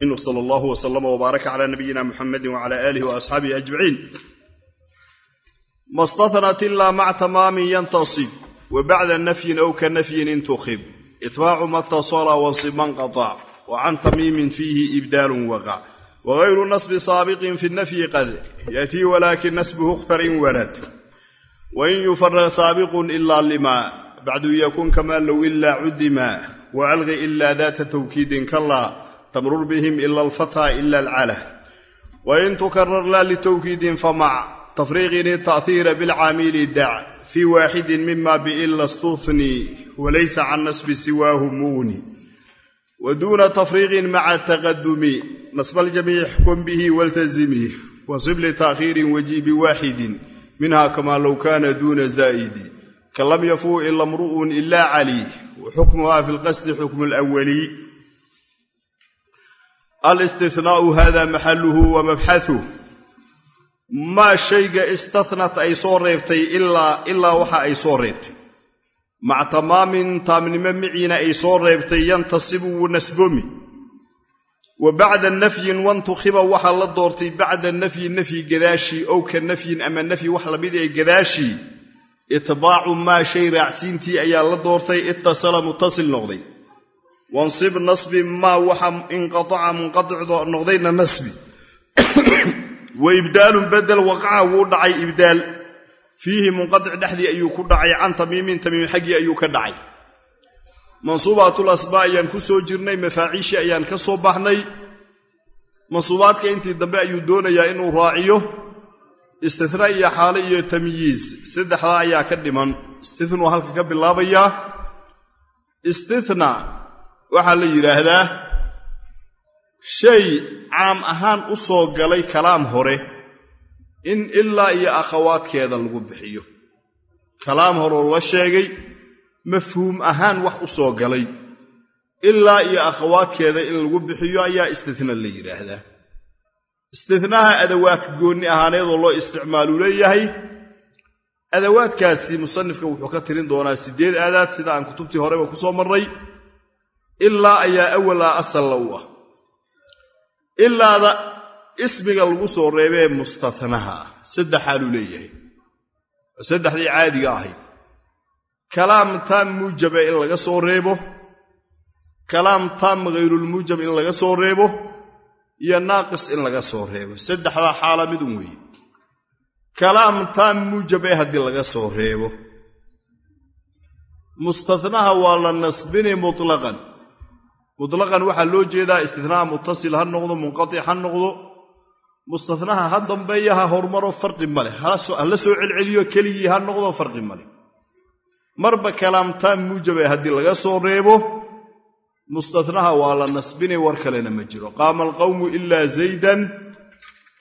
sal allahu wslama wbaaraka cala nabiyina muxamedi wcala aalihi waasxaabihi ajmaciin mastathnat ilaa mac tamaamin yantasib wa bacda nafyin ow ka nafyin intukhib. Itbaacu ma tasala wansib manqatac wa can tamiimin fiihi ibdaalun waqac wagayru nasbi saabiqin fi nafyi qad yatii walaakin nasbuhu khtarin walad. Wain yufaraq saabiqun ila lima bacdu yakun kama low ilaa cudima waalqi ila data tawkiidin kala tamrur bihim ila alfatha ila alcalah wain tukarar la litawkiidin famac tafriiqin ita'hiira bilcaamili dac fii waaxidin mima biila stuhni walaysa can nasbi siwaahu muuni wa duuna tafriiqin maca taqadumi nasba aljamiic xkum bihi waltazimi wasib lita'khiirin waji biwaaxidin minha kama low kana duuna zaa'idi ka lam yafuu ila mru'un ila cali wa xukmuha fi lqasdi xukmu lwali alistinaau hada maxaluhu wa mabxahu maa shayga istathnat ay soo reebtay ilaa waxa ay soo reebtay. Maca tamaamin taamnimo miciina ay soo reebtay yantasibu wuu nasboomi wa bacda nafyin wantukhiba waxaa la doortay bacda nafyi nafyi gadaashii ow ka nafyin ama nafyi wax la mid ee gadaashii itbaacu maa shay raacsiintii ayaa la doortay ittasala mutasil noqday wansib nasbi maa waxa inqaaca munqaicdo noqdayna nasbi. Wa ibdaalun bedel waqaca wuu dhacay ibdaal. Fiihi munqadic dhexdii ayuu ku dhacay can tamiimin tamiim xaggii ayuu ka dhacay. Mansuubaatul ayaan ku soo jirnay mafaaciishii ayaan ka soo baxnay mansuubaadka intii dambe ayuu doonayaa inuu raaciyo. Istithnaa iyo xaale iyo tamyiiz saddexdaa ayaa ka dhiman. Istithnuu halka ka bilaabayaa waxaa la yidhaahdaa shay caam ahaan u soo galay kalaam hore in ilaa iyo akhawaadkeeda lagu bixiyo. Kalaam horoo la sheegay mafhuum ahaan wax u soo galay. Ilaa iyo akhawaadkeeda in lagu bixiyo ayaa istithna la yidhaahdaa. Istithnaha adawaad goonni ahaaneedoo loo isticmaaluu leeyahay adawaadkaasi musanifka wuxuu ka tirin doonaa siddeed aadaad sida aan kutubtii horeba ku soo marray ilaa ayaa awalaa asalla u ah. Ilaada ismiga lagu soo reebee mustathnaha ah saddex xaaluu leeyahay saddexdii caadiga ahayd. Kalaam taam muujabe in laga soo reebo kalaam taam ghayrulmuujab in laga soo reebo iyo naaqis in laga soo reebo. Saddexdaa xaala midun weeye. Kalaam taam muujabe haddii laga soo reebo. Mustathnaha waa la nasbini mutlaqan mutlaqan waxaa loo jeedaa istithnaa mutasil ha noqdo munqatic ha noqdo mustathnaha ha dambeeya ha hormaro farqi male hala soo celceliyo keligii ha noqdo farqi male marba kalaamtaan muujabe haddii laga soo reebo mustathnaha waa la nasbinay war kalena ma jiro. Qaama alqawmu ilaa zaydan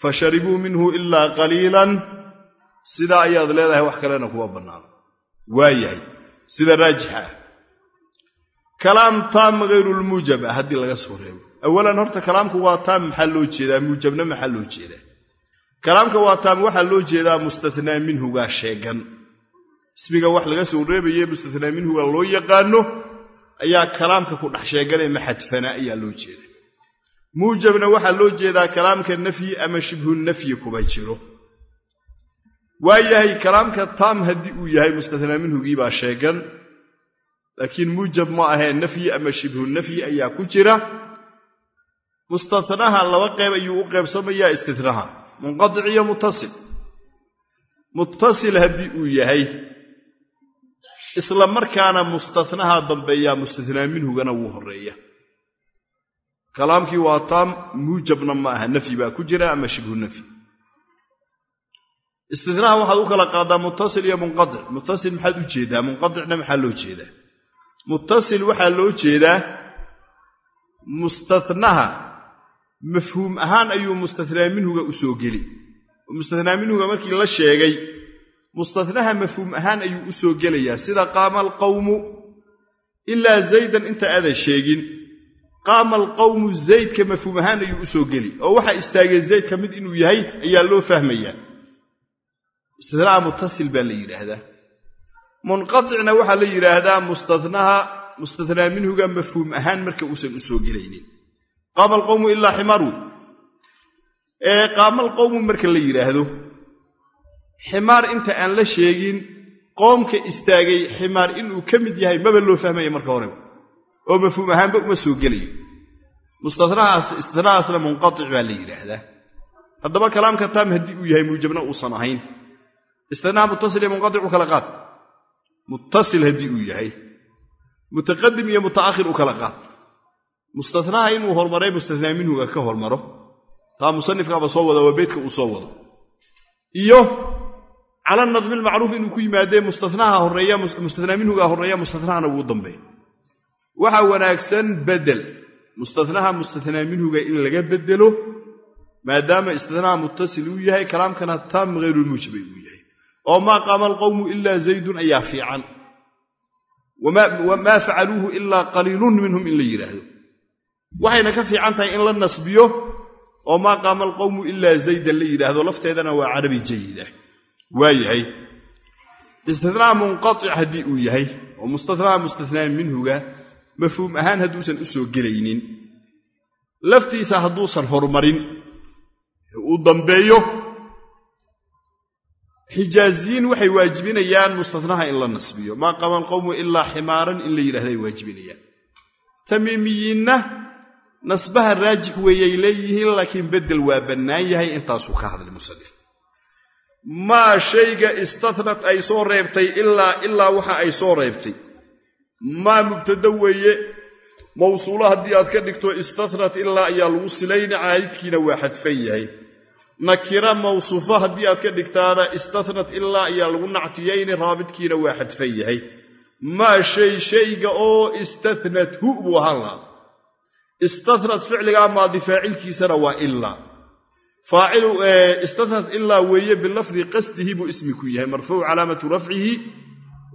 fa sharibuu minhu ilaa qaliilan. Sidaa ayaad leedahay wax kalena kuma bannaano waayahay sida raajixa ah kalaam taam hayrulmuujab ah haddii laga soo reebo. Awalan horta kalaamku waa taam maxaa loo jeedaa? Muujabna maxaa loo jeedaa? Kalaamka waa taam waxaa loo jeedaa mustathnaa minhugaa sheegan. Ismiga wax laga soo reebaye mustathnaa minhuga loo yaqaano. Ayaa kalaamka ku dhex sheeganee maxadfana ayaa loo jeeda muujabna waxaa loo jeedaa kalaamka nafyi ama shibhu nafyi kuma jiro. Waayahay kalaamka taam haddii uu yahay mustathnaa minhugii baa sheegan laakiin muujab ma ahee nafyi ama shibhu. Nafyi ayaa ku jira. Mustathnaha laba qeyb ayuu u qaybsamayaa istithnaha munqadic iyo muttasil. Muttasil haddii uu yahay isla markaana mustathnaha dambeeyaa mustathnaa minhugana wuu horreeya. Kalaamkii waa taam muujabna ma aha. Nafyi baa ku jira ama shibhu nafyi istinaha waxaad u kala qaadaa muttasil iyo munqadic. Muttasil maxaad u jeedaa munqadicna maxaa loo jeedaa muttasil waxaa loo jeedaa mustathnaha mafhuum ahaan ayuu mustathnaa minhuga u soo geli. Mustathnaa minhuga markii la sheegay mustathnaha mafhuum ahaan ayuu u soo gelayaa. Sida qaama alqawmu ilaa zaydan inta aadan sheegin. Qaama alqawmu zaydka mafhuum ahaan ayuu u soo geli. Oo waxaa istaagay zayd ka mid inuu yahay ayaa loo fahmayaa. Istithnaa muttasil baa la yidhaahdaa munqaticna waxaa la yidhaahdaa mustathnaa minhuga mafhuum ahaan marka uusan u soo gelaynin. Qaama alqowmu ilaa ximaar wey ee qaama alqowmu marka la yidhaahdo ximaar inta aan la sheegin qoomka istaagay ximaar inuu ka mid yahay maba loo fahmaya marka horeba oo mafhuum ahaanba uma soo gelayo. Mustanahaasna munqaic baa la yidhaahdaa. Haddaba kalaamka taam haddii uu yahay muujabna uusan ahayn. Istinaha muttasil iyo munqaic u kala qaad muttasil haddii uu yahay. Mutaqadim iyo muta'ahir u kala qaad. Mustanaha inuu hormaray mustanaa minhuga ka hormaro. Taa musanifkaaba soo wada waa beydka uu soo wado iyo cala nadmi lmacruuf inuu ku yimaadee horreeya mustanaa minhuga horreeya mustanahana wuu dambeey waxaa wanaagsan bedel. Mustanaha mustanaa minhuga in laga bedelo maadaama istinaha muttasil uu yahay kalaamkana taam hayrulmuujaba uu yahay oo maa qaama alqowmu ilaa zaydun ayaa fiican. Maa facaluuhu ilaa qaliilun minhum in la yidhaahdo waxayna ka fiican tahay in la nasbiyo oo maa qaama alqowmu ilaa zaydan la yidhaahdo lafteedana waa carabi jayida waa yahay. Istinaa munqaic haddii uu yahay oo mustanaa mustanaa minhuga mafhuum ahaan hadduusan u soo gelaynin. Laftiisa hadduusan horumarin uu xijaaziyiin waxay waajibinayaan mustanaha in la nasbiyo. Maa qaama alqowmu ilaa ximaaran in la yidhahda ay waajibinayaan. Tamiimiyiinna nasbaha raajix weeyay leeyihiin laakiin beddel waa bannaan yahay intaasuu ka hadlay musanif. Maa shayga istathnat ay soo reebtay ilaa ilaa waxa ay soo reebtay. Maa mubtada weeye mawsuulo haddii aad ka dhigto istathnat ilaa ayaa lagu silayni caayidkiina waa xadfan yahay nakira mawsuufo haddii aad ka dhigtaana istathnat ilaa ayaa lagu nactiyayni raabidkiina waa xadfan yahay. Maa shay shayga oo istathnat hu buu ahaan lahaa. Istathnat ficligaa maadi faacilkiisana waa ilaa istathnat ilaa weeye bilafdi qasdihi buu ismi ku yahay. Marfuuc calaamatu rafcihi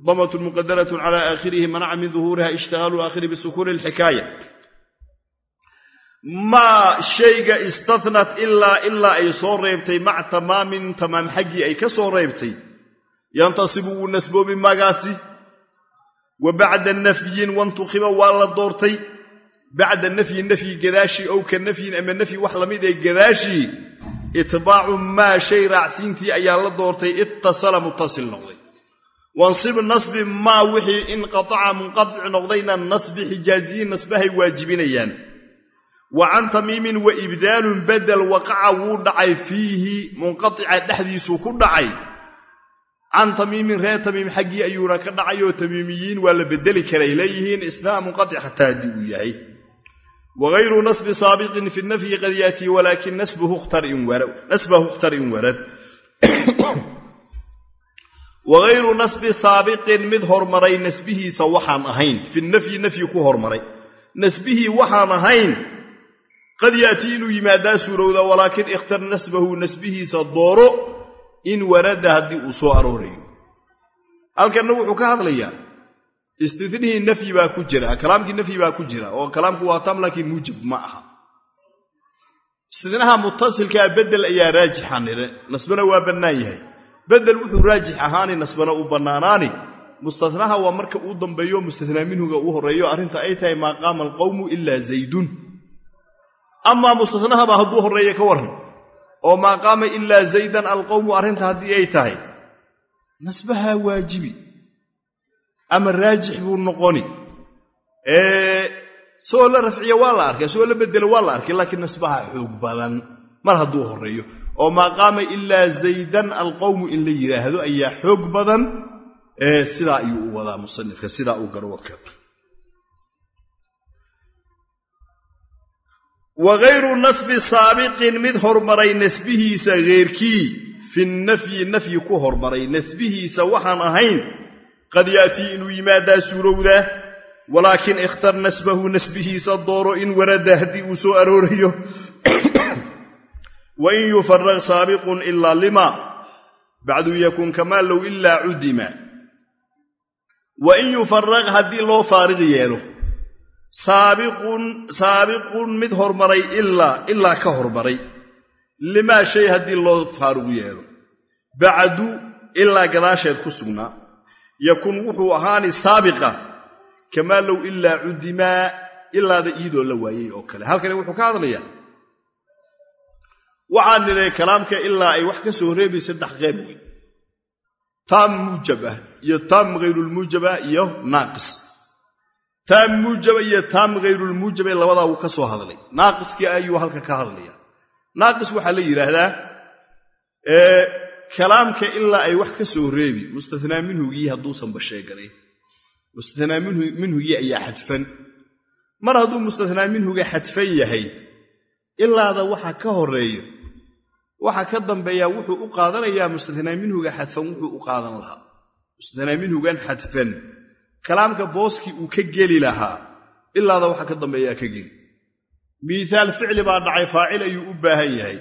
damatun muqadaratun cala aakhirihi manaca min duhuuriha ishtihaalu aakhiri bisukuuni alxikaaya maa shayga istathnat ilaa ilaa ay soo reebtay maca tamaamin tamaam xaggii ay ka soo reebtay. Yantasibu wuu nasboobi magaasi. Wa bacda nafyin wantukhiba waa la doortay. Bacda nafyi nafyi gadaashii ow ka nafyin ama nafyi wax la mid ee gadaashii itbaacu maa shay raacsiintii ayaa la doortay ittasala muttasil noqday. Wansib nasbi maa wixii inqataca munqadic noqdayna nasbi xijaaziyiin nasbahay waajibinayaan wa can tamiimin wa ibdaalun badel waqaca wuu dhacay fiihi munqatica dhexdiisuu ku dhacay. Can tamiimin reer tamiim xaggii ayuuna ka dhacayoo tamiimiyiin waa la bedeli karay leeyihiin isnaa munqatic xataa haddii uu yahay. Wagayru nasbi saabiqin fi nafyi qad yaatii walaakin nasbahu ikhtar in warad. Wagayru nasbi saabiqin mid hormaray nasbihiisa waxaan ahayn. Fi nafyi nafyi ku hormaray. Nasbihii waxaan ahayn qad yaatii inuu yimaadaa suurowda walaakin ikhtar nasbahu nasbihiisa dooro in warada haddii uu soo aroorayo halkanna wuxuu ka hadlayaa istinihii nafyi baa ku jira kalaamkii nafyi baa ku jira oo kalaamku waa tam laakiin muujab ma aha. Istinaha mutasilkaa bedel ayaa raajixa nire nasbana waa bannaan yahay. Bedel wuxuu raajix ahaani nasbana u bannaanaani. Mustanaha waa marka uu dambeeyo mustanaa minhuga uu horeeyo arrinta ay tahay maa alqowmu ilaa zaydun amaa mustanahaba hadduu horreeya ka waran oo maa qaama ilaa zaydan alqowmu arrinta haddii ay tahay. Nasbahaa waajibi. Ama raajix buu noqoni. Soo la rafciya waa la arkay soo la bedelo waa la arkay laakiin nasbaha xoog badan mar hadduu horreeyo. Oo maa qaama ilaa zaydan alqowmu in la yidhaahdo ayaa xoog badan. Sidaa ayuu u wadaa musanifka sidaa uu garwadka wagayru nasbi saabiqin mid hormaray nasbihiisa heyrkii fi nafyi nafyi ku hormaray nasbihiisa waxaan ahayn qad yaatii inuu yimaadaa suurowdaa walaakin ikhtar nasbahu nasbihiisa dooro in warada haddii uu soo aroorayo wain yufaraq saabiqun ilaa lima bacdu yakun kamaa low ilaa cudima wain yufaraq haddii loo faariq yeelo saabiqun mid hormaray ilaa ka hormaray. Limaa shay haddii loo faaruq yeelo. Bacdu ilaa gadaasheed ku sugnaa yakun wuxuu ahaani saabiqa. Kamaa low ilaa cudimaa ilaada iidoo la waayey oo kale. Halkani wuxuu ka hadlayaa. Waxaan nidhay kalaamka ilaa ay wax ka soo reebay saddex qeyb wey taam muujab iyo taam hayrulmuujab ah iyo naaqis taam muujaba iyo taam hayrulmuujaba labadaa wuu ka soo hadlay. Naaqiskii ayuu halka ka hadlaya naaqis waxaa la yidhaahdaa kalaamka ilaa ay wax ka soo reebi mustathnaa minhugii hadduusanba sheeganayn mustathnaa minhugii ayaa xadfan. Mar hadduu mustathnaa minhuga xadfan yahay ilaada waxa ka horeeyo waxa ka dambeeyaa wuxuu u qaadanayaa mustathnaa minhuga xadfan wuxuu u qaadan lahaa. Mustathnaa minhugan xadfan kalaamka booskii uu ka geli lahaa ilaada waxa ka dambeeyaa ka geli. Miihaal ficli baa dhacay faacil ayuu u baahan yahay.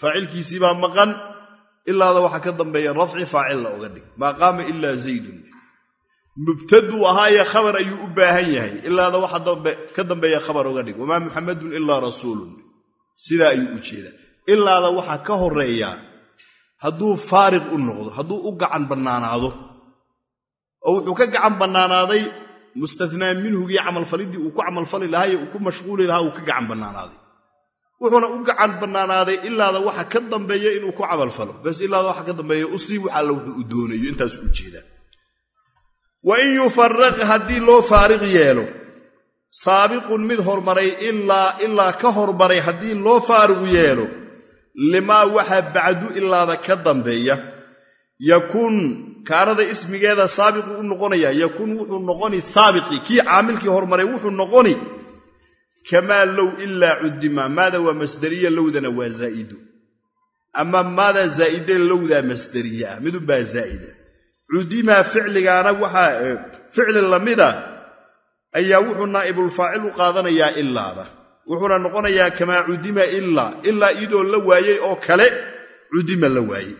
Faacilkiisii baa maqan ilaada waxa ka dambeeya rafci faacil la oga dhig. Maa qaama ilaa zaydun. Mubtaduu ahaaye khabar ayuu u baahan yahay ilaada waxa ka dambeeya khabar oga dhig. Wamaa muxamadun ilaa rasuulun. Sidaa ayuu u jeedaa. Ilaada waxa ka horeeyaa hadduu faariq u noqdo hadduu u gacan bannaanaado oo wuxuu ka gacan bannaanaaday mustathnaa minhugii camalfalidii uu ku camalfali lahaa ee uu ku mashquuli lahaa uu ka gacan bannaanaaday. Wuxuuna u gacan bannaanaaday ilaada waxa ka dambeeya inuu ku camalfalo bas ilaada waxa ka dambeeya u sii waxalla wuxuu u doonayo intaas u jeedaa wa in yufaraq haddii loo faariq yeelo saabiqun mid hormaray ilaa ka hormaray haddii loo faariqu yeelo limaa waxa bacdu ilaada ka dambeeya yakun kaanada ismigeeda saabiqu u noqonaya yakun wuxuu noqoni saabiqii kii caamilkii hormaray wuxuu noqoni. Kamaa low ilaa cudima maada waa masderiya lowdana waa zaa'idu. Ama maada zaa'ide lowdaa masderiye ah midunbaa zaa'ida. Cudima ficligaana waxaa ficli lamida ayaa wuxuu naa'ibulfaacil u qaadanayaa ilaada wuxuuna noqonayaa kamaa cudima ilaa ilaa iyadoo la waayey oo kale cudima la waayey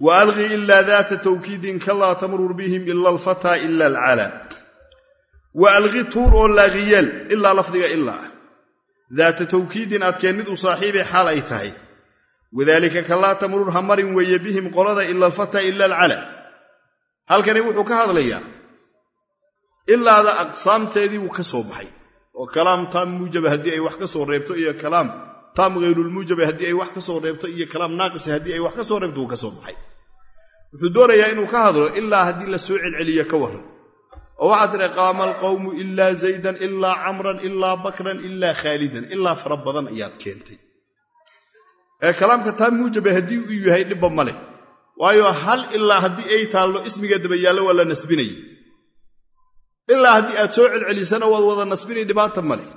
wa alqi ilaa daata tawkiidin kalaa tamrur bihim ila alfataa ila alcalaa wa alqi tuur oo laaqiyeel ilaa lafdiga ilaa daata tawkiidin adkeennid u saaxiibay xaal ay tahay wadaalika kalaa tamrur ha marin weeye bihim qolada ila alfataa ila alcala halkani wuxuu ka hadlayaa ilaada aqsaamteedii wuu ka soo baxay oo kalaam taam muujaba haddii ay wax ka soo reebto iyo kalaam taam hayrulmuujaba haddii ay wax ka soo reebto iyo kalaam naaqisa haddii ay wax ka soo reebto wuu ka soo baxay. Wuxuu doonayaa inuu ka hadlo ilaa haddii la soo celceliyo ka warran. Oo waxaa tidhi qaama alqawmu ilaa zaydan ilaa camran ilaa bakran ilaa khaalidan ilaa fara badan ayaad keentay. Ee kalaamka taam muujaba haddii uu yahay dhibba ma leh. Waayo hal ilaa haddii ay taallo ismiga dabayaallo waa la nasbinayay. Ilaa haddii aad soo celcelisana waad wada nasbinay dhibaata ma leh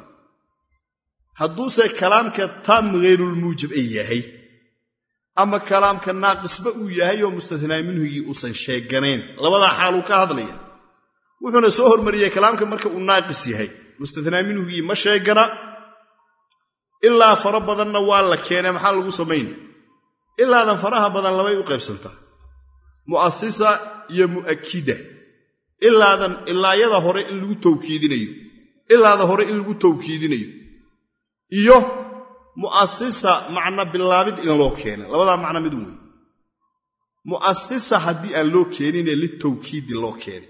hadduuse kalaamka taam hayrulmuujab ay yahay ama kalaamka naaqisba uu yahay oo mustathnaa minhugii uusan sheeganayn. Labadaa xaaluu ka hadlaya. Wuxuuna soo hormariyey kalaamka marka uu naaqis yahay. Mustathnaa minhugii ma sheegana ilaa fara badanna waa la keenay maxaa lagu samayna ilaadan faraha badan labay u qaybsantaa. Mu'asisa iyo mu'akida ilaayada hore in lagu tawkiidinayo. Ilaada hore in lagu tawkiidinayo iyo mu'asisa macna bilaabid in loo keena labadaa macno mid wey mu'asisa haddii aan loo keenine litawkiidi loo keenay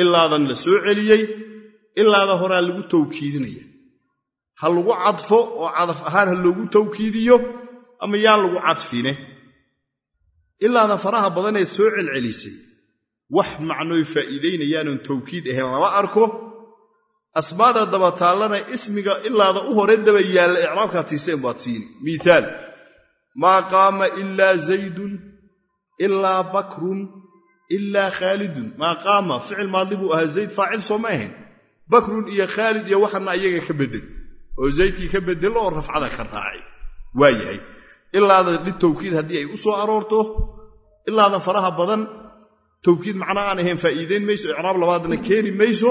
ilaadan la soo celiyey ilaada horaa lagu tawkiidinaya ha lagu cadfo oo cadaf ahaan ha loogu tawkiidiyo ama yaan lagu cadfine. Ilaadan faraha badaneed soo celcelisay wax macnoy faa'iidaynayaanoon tawkiid ahayn lama arko asmaada dabataallana ismiga ilaada u hore daba yaalla icraabkaad siiseen baad siini miiaal maa qaama ilaa zaydun ilaa bakrun ilaa khaalidun. Maa qaama ficil maadli buu ahaa zayd faacil soo ma ahayn. Bakrun iyo khaalid iyo waxana ayaga ka bedel. Oo zaydkii ka bedel oo rafcada ka raaci waa yahay. Ilaada litawkiid haddii ay u soo aroorto ilaadan faraha badan tawkiid macna aan ahayn faa'iidayn mayso icraab labaadna keeni mayso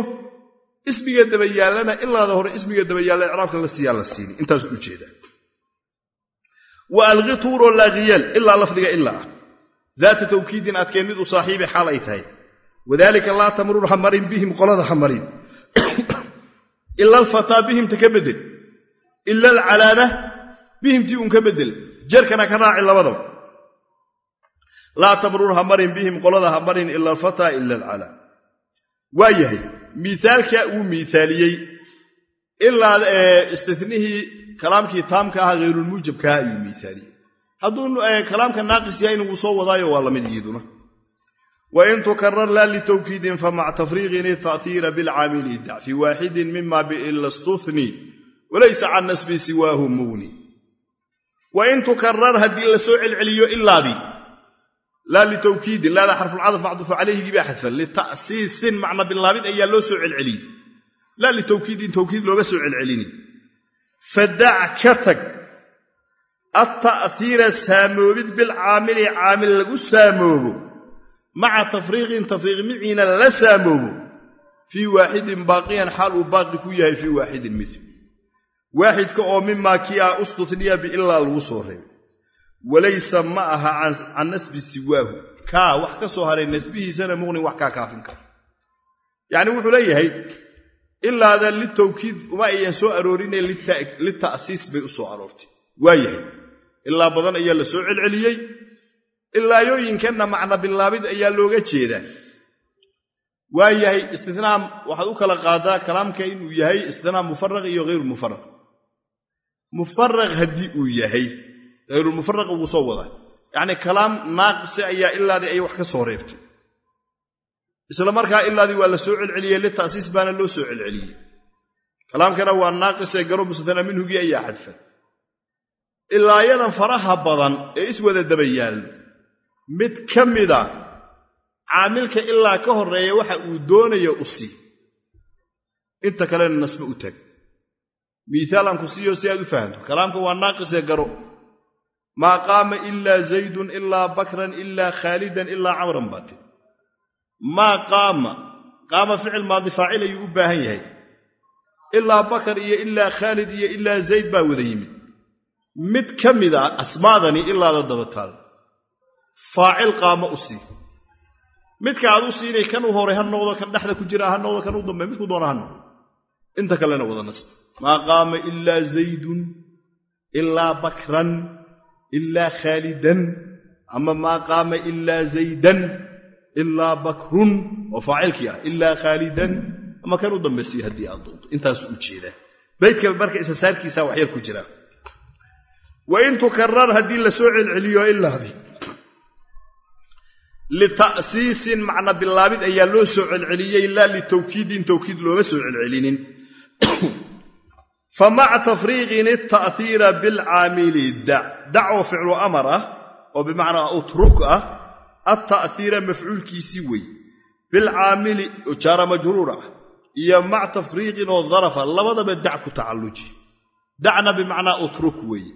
ismiga dabayaallana ilaada hore ismiga dabayaalla icraabka la siiyaa la siini intaas u jeeda. Wa alqi laaqiyeel ilaa lafdiga ilaa ah. Daata tawkiidin adkeen mid u saaxiibi xaal ay tahay. Wadaalika laa tamrur ha marin bihim qolada ha marin ila alfataa bihimta ka bedel. Ila alcalaana bihimtii un ka bedel. Jerkana ka raaci labadaba. Laa tamrur ha marin bihim qolada ha marin ila alfataa ila alcalaa. Waa yahay miaalka uu miaaliyey ilaa istinihii kalaamkii taamka aha hayrulmuujabkaha ayuu miaaliyey hadduu kalaamka naaqis yahay inuu soo wadaayo waa la mid iyaduna wain tukarar laa litawkiidin famac tafriiqin ita'hiira bilcaamili dac fii waaxidin mima biila stuni walaysa can nasbi siwaahu mugni. Wain tukarar haddii la soo celceliyo ilaadii laa litawkiidin laada xarfulcadaf macduufu calayhigii baa xadfan lita'siisin macna bilaabid ayaa loo soo celceliyey laa litawkiidin tawkiid looma soo celcelinin fadac ka tag atta'hiira saamoobid bilcaamili caamil lagu saamoobo maca tafriiqin tafriiq miciina la saamoobo fii waaxidin baaqiyan xaal uu baaqi ku yahay fii waaxidin mid waaxidka oo mimaa kii ah ustuniya biilaa lagu soo reebay walaysa ma aha can nasbi siwaahu. Kaa wax ka soo haray nasbihiisana muqnin wax kaa kaafin kara. Yacni wuxuu leeyahay ilaada litawkiid uma ayan soo aroorine lita'siis bay u soo aroortay. Waa yahay. Ilaa badan ayaa la soo celceliyey. Ilaayooyinkanna macna bilaabid ayaa looga jeedaa. Waa yahay istinaa waxaad u kala qaadaa kalaamka inuu yahay istinaa mufaraq iyo hayru mufaraq mufaraq haddii uu yahay hayrulmufaraq wuu soo wadaa. Yacnii kalaam naaqisi ayaa ilaadii ay wax ka soo reebtay. Isla markaa ilaadii waa la soo celceliyey lita'siis baana loo soo celceliyey kalaamkana waa naaqisee garo mustatana minhugii ayaa xadfan. Ilaayadan faraha badan ee iswada daba yaallo mid ka mida caamilka ilaa ka horreeya waxa uu doonayo u sii. Inta kalena nasbe u taag miiaal aan ku siiyo si aad u fahamto. Kalaamka waa naaqisee garo maa qaama ilaa zaydun ilaa bakran ilaa khaalidan ilaa camran baate maa qaama qaama ficil maadi faacil ayuu u baahan yahay. Ilaa bakar iyo ilaa khaalid iyo ilaa zayd baa wada yimid. Mid ka mid a asmaadani ilaada dabataal faacil qaama u sii. Midka aad u siinay kan u horay ha noqdo kan dhexda ku jira ha noqdo kan u dambe midku doona ha noqdo. Wada nasb. Maa qaama ilaa zaydun ilaa bakran ilaa khaalidan ama maa qaama ilaa zaydan ilaa bakrun oo faacilkii ah ilaa khaalidan ama kan u dambaysiyo haddii aad doonto intaasu u jeedaa baydka marka isasaarkiisa waxyar ku jira wain tukarar haddii la soo celceliyo ilaadii lita'siisin macna bilaabid ayaa loo soo celceliyey laa litawkiidin tawkiid looma soo celcelinin famaca tafriiqin ita'hiira bilcaamili dac dac oo ficlu amar ah oo bimacnaa utruk ah atta'hiira mafcuulkiisii wey bilcaamili jaara majruur ah iyo mac tafriiqin oo darafa labadaba dac ku tacalluji dacna bimacnaa utruk weeye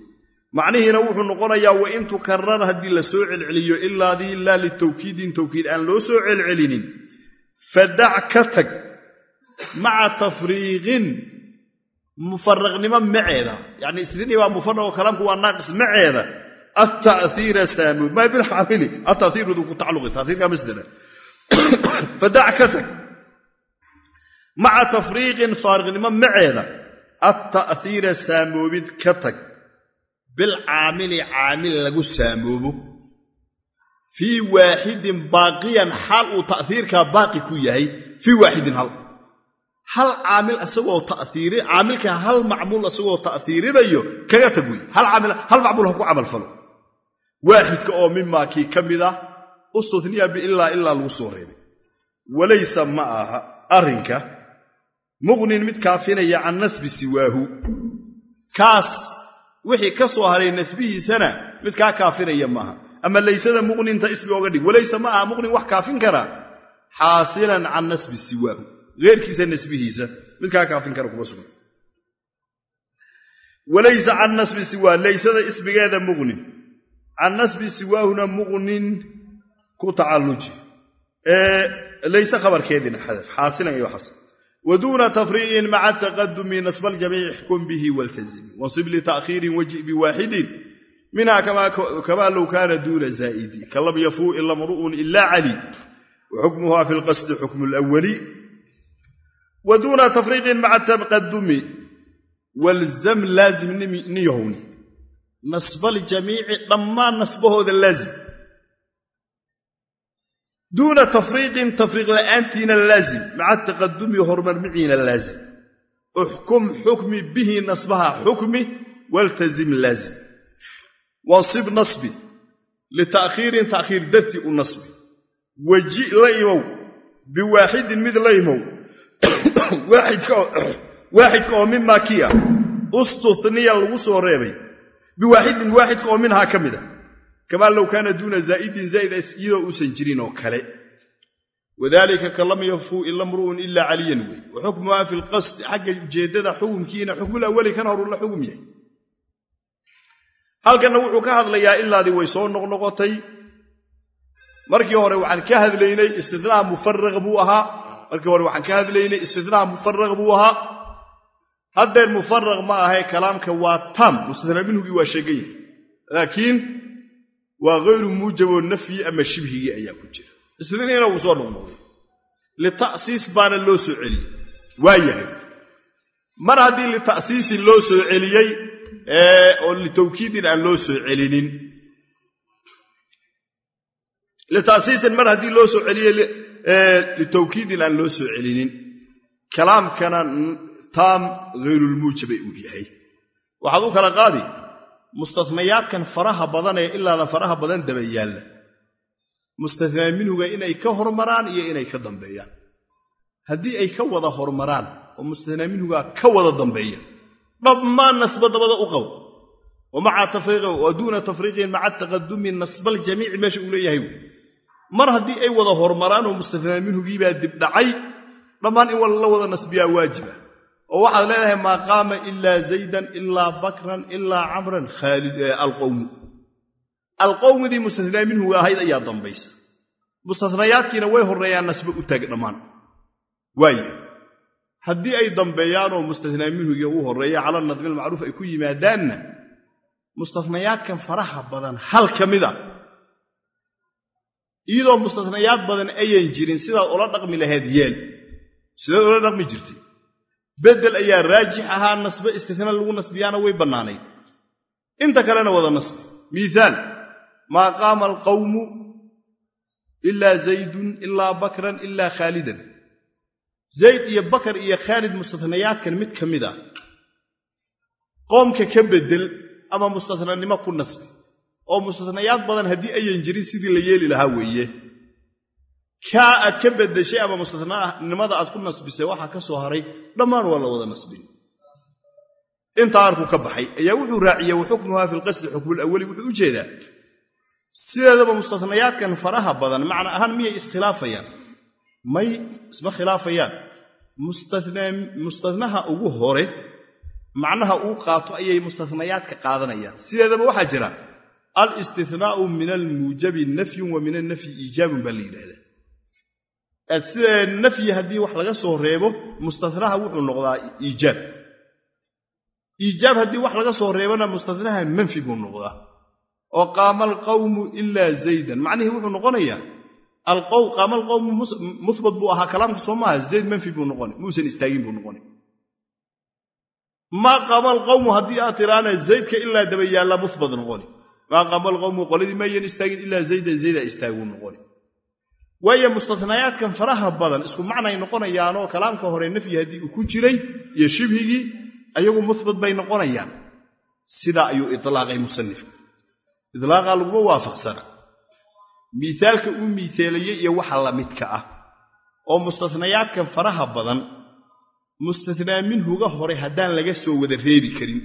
macnihiina wuxuu noqonayaa wain tukarar haddii la soo celceliyo ilaadii laa litawkiidin tawkiid aan loo soo celcelinin fadac ka tag maca tafriiqin mufaraqnimo maceeda yani istinii baa mufaraq oo kalaamku waa naaqis maceeda attaiira saamuud maa bilxaamili attaiirudu ku tacaluqi taiirka masdera fadac ka tag. Maca tafriiqin faariqnimo maceeda atta'hiira saamoobid ka tag. Bilcaamili caamil lagu saamoobo. Fii waaxidin baaqiyan xaal uu ta'hiirkaa baaqi ku yahay. Fii waaxidin hal hal caamil asagoo taiiri caamilka hal macmuul asagoo ta'hiirinayo kaga tag wey hal macmuul ha ku camalfalo waaxidka oo mimaa kii ka mid ah ustuniya biilaa ilaa lagu soo reebay. Walaysa ma aha arrinka muqnin mid kaafinaya can nasbi siwaahu. Kaas wixii ka soo haray nasbihiisana mid kaa kaafinaya maaha ama laysada muqninta ismi oga dhig. Walaysa ma aha muqnin wax kaafin karaa xaasilan can nasbi siwaahu heerkiisa nasbihiisa mid kaa kaafin kara kuma sugan walaysa can nasbi siwaa laysada ismigeeda muqnin can nasbi siwaahuna muqnin ku tacalluji layse khabarkeediina xadaf xaasilan iyo xasan waduuna tafriiqin maca taqadumi nasba aljamiici ixkum bihi waltazimi wansib lita'khiirin waji biwaaxidin minha kamaa low kaana duuna zaa'idi ka lam yafuu ila mru'un ila cali waxukmuha fi lqasdi xukmu lwali waduuna tafriiqin maca taqadumi walzam laazim niyahowni nasbaljamiici dhammaan nasbahooda laazim duuna tafriiqin tafriiq la'aantiina laazim maca taqadumi horumar miciina laazim uxkum xukmi bihi nasbaha xukmi waltazim laazim wasib nasbi lita'khiirin ta'khiir dartii u nasbi waji la imow biwaaxidin mid la imow waaxidka oo mimaa kii ah ustuniya lagu soo reebay. Biwaaxidin waaxidka oo minhaa ka mid a. Kamaa low kaana duuna zaa'idin zaa'id iyadoo uusan jirin oo kale. Wadalika ka lam yafuu ila mru'un ila caliyan wey wa xukmuha fi lqasdi xagga ujeeddada xukumkiina xukmul awali kan horuu la xugum yahay. Halkanna wuxuu ka hadlayaa ilaadii way soo noqnoqotay. Markii hore waxaan ka hadlaynay istinaa mufaraq buu ahaa markii hore waxaan ka hadlaynay istinaa mufaraq buu ahaa. Haddeen mufaraq ma ahay kalaamka waa tam. Mustanaa minhugii waa sheegan yahay laakiin waa hayru muujaboo nafyi ama shibhigii ayaa ku jira. Istinaina wuu soo noqnoqday lita'siis baana loo soo celiyey. Waa yahay. Mar haddii lita'siisin loo soo celiyey oo litawkiidin aan loo soo celinin. Litasiisin mar haddii loo soo celiyey litawkiidin aan loo soo celinin kalaamkana taam hayrulmuujabay uu yahay. Waxaad u kala qaadi mustanayaadkan faraha badan ee ilaadan faraha badan daba yaalla. Mustanaa minhuga inay ka hormaraan iyo inay ka dambeeyaan. Haddii ay ka wada hormaraan oo mustanaa minhuga ka wada dambeeya dhammaan nasba dabada u qabo wa duuna tafriiqin maca taqadumi nasbaljamiici meesha uu leeyahay mar haddii ay wada hormaraan oo mustanaa minhugiibaa dibdhacay dhammaan in la wada nasbiyaa waajiba oo waxaad leedahay maa qaama ilaa zaydan ilaa bakran ilaa camran. Alqowmu alqowmidii mustanaa minhuga ahayd ayaa dambaysa. Mustanayaadkiina way horreeyaan nasbe u taag dhammaan. Waaya haddii ay dambeeyaanoo mustanaa minhuga u horreeya cala nadmi almacruuf ay ku yimaadaanna mustanayaadkan faraha badan hal ka mid a iyadoo mustanayaad badan ayan jirin sidaad ula dhaqmi lahayd yeel. Sidaad ula dhaqmi jirtay. Beddel ayaa raajix ahaa nasbe istina lagu nasbiyaana way bannaanayd. Inta kalena wada nasbi. Miiaal maa qaama alqawmu ilaa zaydun ilaa bakran ilaa khaalidan. Zayd iyo bakar iyo khaalid mustanayaadkan mid ka mid a qoomka ka beddel ama mustananimo ku nasbi oo mustanayaad badan haddii ayan jirin sidii la yeeli lahaa weeye. Kaa aad ka beddeshay ama mustananimada aad ku nasbisay waxaa ka soo haray dhammaan waa la wada nasbin intaa arku ka baxay ayaa wuxuu raaciyey wa xukmuha fi lqasdi xukmulawali wuxuu u jeedaa sideedaba mustanayaadkan faraha badan macna ahaan miyay iskhilaafayaan? May isma khilaafayaan. Mustanaha ugu hore macnaha uu qaato ayay mustanayaadka qaadanayaan. Sideedaba waxaa jira alistinaau min almuujabi nafyun wa min alnafyi iijaabun baa la yidhahdaa sida nafyi haddii wax laga soo reebo mustanaha wuxuu noqdaa iijaab. Iijaab haddii wax laga soo reebona mustanaha manfi buu noqdaa. Oo qaama alqawmu ilaa zaydan. Macnihii wuxuu noqonayaa qaama alqawmu muhbat buu ahaa kalaamka soo maaha zayd manfi buu noqona muusan istaagin buu noqona maa qaama alqawmu haddii aad tiraana zaydka ilaa daba yaalla muhbat noqoni maa qaama alqawmu qoladii mayan istaagin ilaa zaydan zayda istaaguu noqoni. Waayo mustanayaadkan faraha badan isku macnay noqonayaanoo kalaamka hore nafyi haddii uu ku jiray iyo shibhigii ayagu muhbat bay noqonayaan. Sidaa ayuu ilaaqay musanifka ilaaqaa laguma waafaqsana. Miaalka uu miaalayey iyo waxa la midka ah. Oo mustanayaadkan faraha badan mustanaa minhuga hore haddaan laga soo wada reebi karin.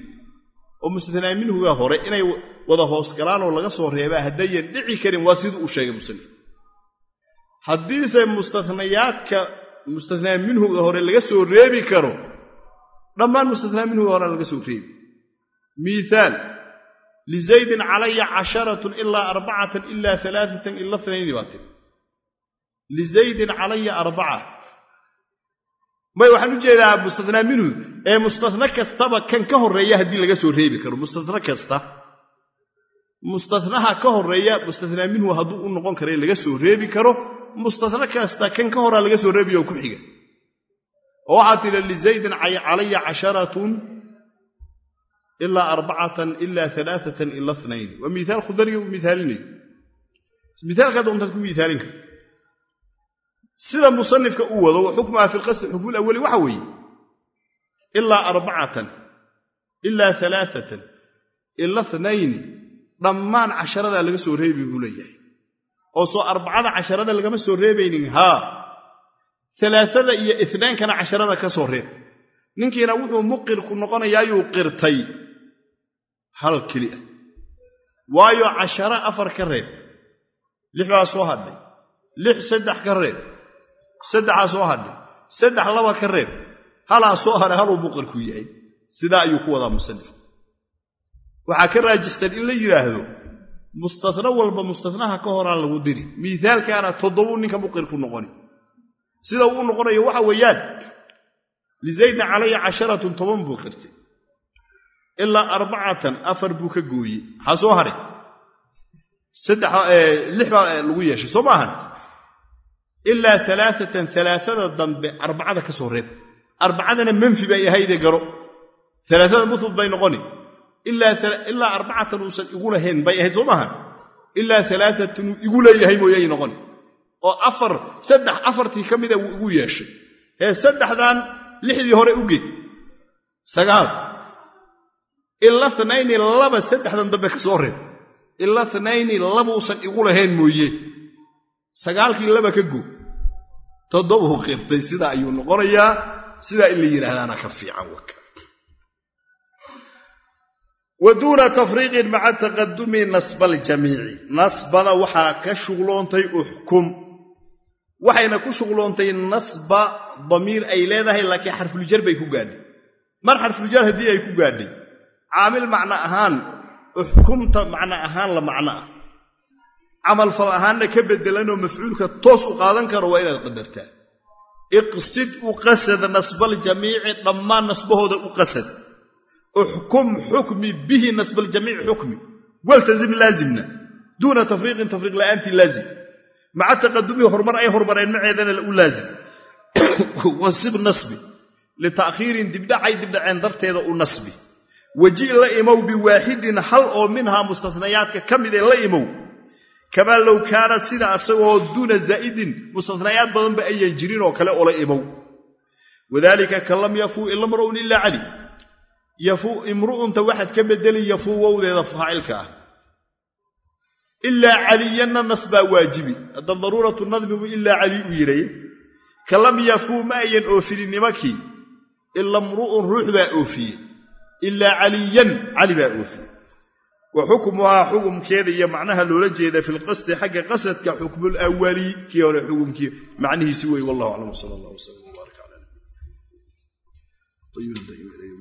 Oo mustanaa minhuga hore inay wada hoosgalaanoo laga soo reebaa haddayan dhici karin waa siduu u sheegay musanif haddiise mustanayaadka mustanaa minhuga hore laga soo reebi karo dhammaan mustanaa minhuga hore laga soo reebi. Miiaal lizaydin calaya casharatun ilaa arbacatan ilaa alaaatan ila nayni baa tiri lizaydin calaya arbaca. May waxaan u jeedaa mustanaa minhu ee mustana kastaba kan ka horreeya haddii laga soo reebi karo. Mustana kasta mustanaha ka horreeya mustanaa minhu hadduu u noqon kara laga soo reebi karo mustana kasta kan ka horaa laga soo reebiyo ku xiga. Oo waxaa tidhi lizaydin calaya casharatun ilaa arbacatan ilaa alaaatan ila nayn waa miaal khudariga uu miaalinayo miaalka doontaad ku miaalin karta. Sida musanifka uu wado wa xukmaha fi lqasdi xukmul awali waxa weeye. Ilaa arbacatan ilaa alaaatan ila nayni dhammaan casharadaa laga soo reebi buu leeyahay. Oo soo arbacada casharada lagama soo reebaynin haa alaaada iyo inaankana casharada ka soo reeb. Ninkiina wuxuu muqirku noqonayaayuu qirtay. Hal keliya waayo casharo afar ka reeb. Lix baa soo hadhay lix saddex ka reeb. Saddexaa soo hadhay saddex laba ka reeb. Halaa soo hadhay haluu muqirku yahay. Sidaa ayuu ku wadaa musanif waxaa ka raajixsan in la yidhaahdo mustana walba mustanaha ka horaa lagu diri miaalkaana toddobuu ninka muqirku noqoni. Sida uu noqonayo waxa weeyaan lizaydna calaya casharatun toban buu qirtay ilaa arbacatan afar buu ka gooyey. Maxaa soo hadhay lix baa lagu yeeshay. Soo maahan ilaa alaaatan alaaada dambe arbacada ka soo reeb. Arbacadana manfi bay ahayde garo. Alaaada muhbut bay noqoni ilaa arbacatan uusan igu lahayn bay ahayd soo ilaa alaaatan igu leeyahay mooyay noqoni oo afar saddex afartii ka mida wuu igu yeeshay. Ee saddexdan lixdii hore u gey sagaal. Ila nayni laba saddexdan dambe ka soo reeb ila nayni labuusan igu lahayn mooye. Sagaalkii laba ka goo toddobuu qirtay sidaa ayuu noqonayaa sidaa in la yidhaahdaana ka fiican waka wa duuna tafriiqin maca taqadumi nasba aljamiici nasbada waxaa ka shuqloontay uxkum. Waxayna ku shuqloontay nasba damiir ay leedahay laakiin xarfuljar bay ku gaadhay. Mar xarfuljar haddii ay ku gaadhay. Caamil macno ahaan uxkumta macno ahaan la macno ah. Camalfal ahaanna ka bedelanoo mafcuulka toos u qaadan karo waa inaad qadartaa. Iqsid u qasad nasbaljamiici dhammaan nasbahooda u qasad uxkum xukmi bihi nasbaljamiici xukmi waltazim laazimna duuna tafriiqin tafriiq la'aantii laazim maca taqadumii horumar ay hormareen maceedana u laazim wasib nasbi lita'khiirin dibdhacay dibdhaceen darteeda u nasbi waji la imow biwaaxidin hal oo minhaa mustanayaadka ka mid ee la imow kamaa low kaanat sida asagoo duuna zaa'idin mustanayaad badanba ayan jirin oo kale ola imow wadaalika ka lam yafuu ila mru'un ilaa cali imru'unta waxaad ka bedeli yafuu wowdeeda faacilka ah. Ilaa caliyanna nasbaa waajibi. Hadda daruuratu nadmibu ilaa cali u yiray ka lam yafuu ma ayan oofinin nimankii ila mru'un ruux baa oofiye ilaa caliyan cali baa oofiye wa xukmuhaa xukumkeeda iyo macnaha loola jeeda fi lqasdi xagga qasadka xukmul awali kii hore xukumkii macnihiisi wey wallahu aclam sal allah wslam wbaarak cala nabiyina